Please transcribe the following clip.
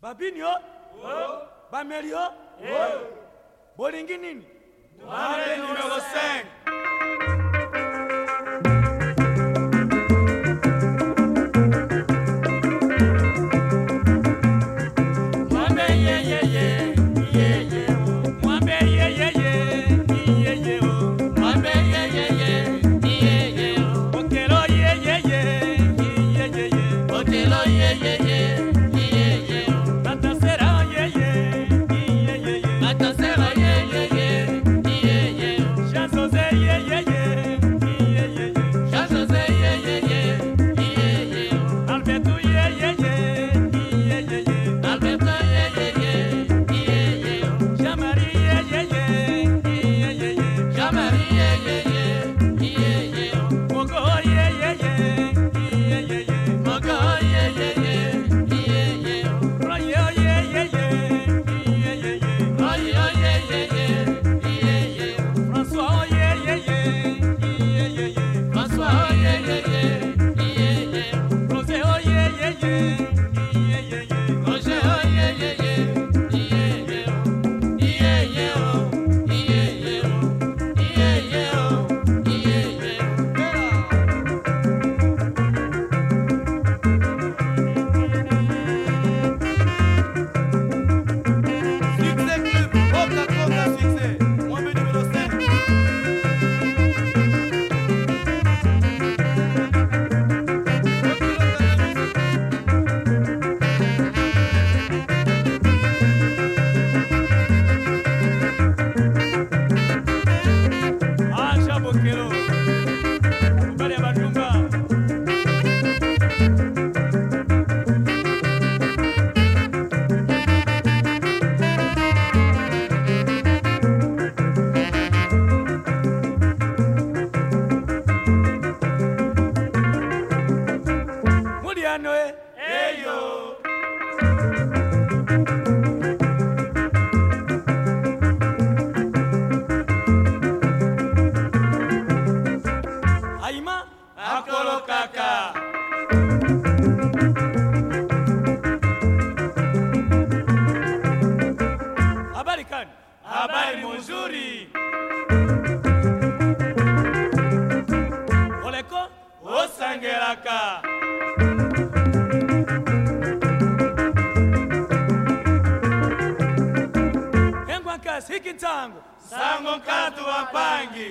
babinio bamerio bolingi nini Bale número 100. yeah, yeah, yeah. ano e. habari muzuri. Oleko? Osangelaka. Engwa nkasi hiki ntango? Sango nkatu wampangi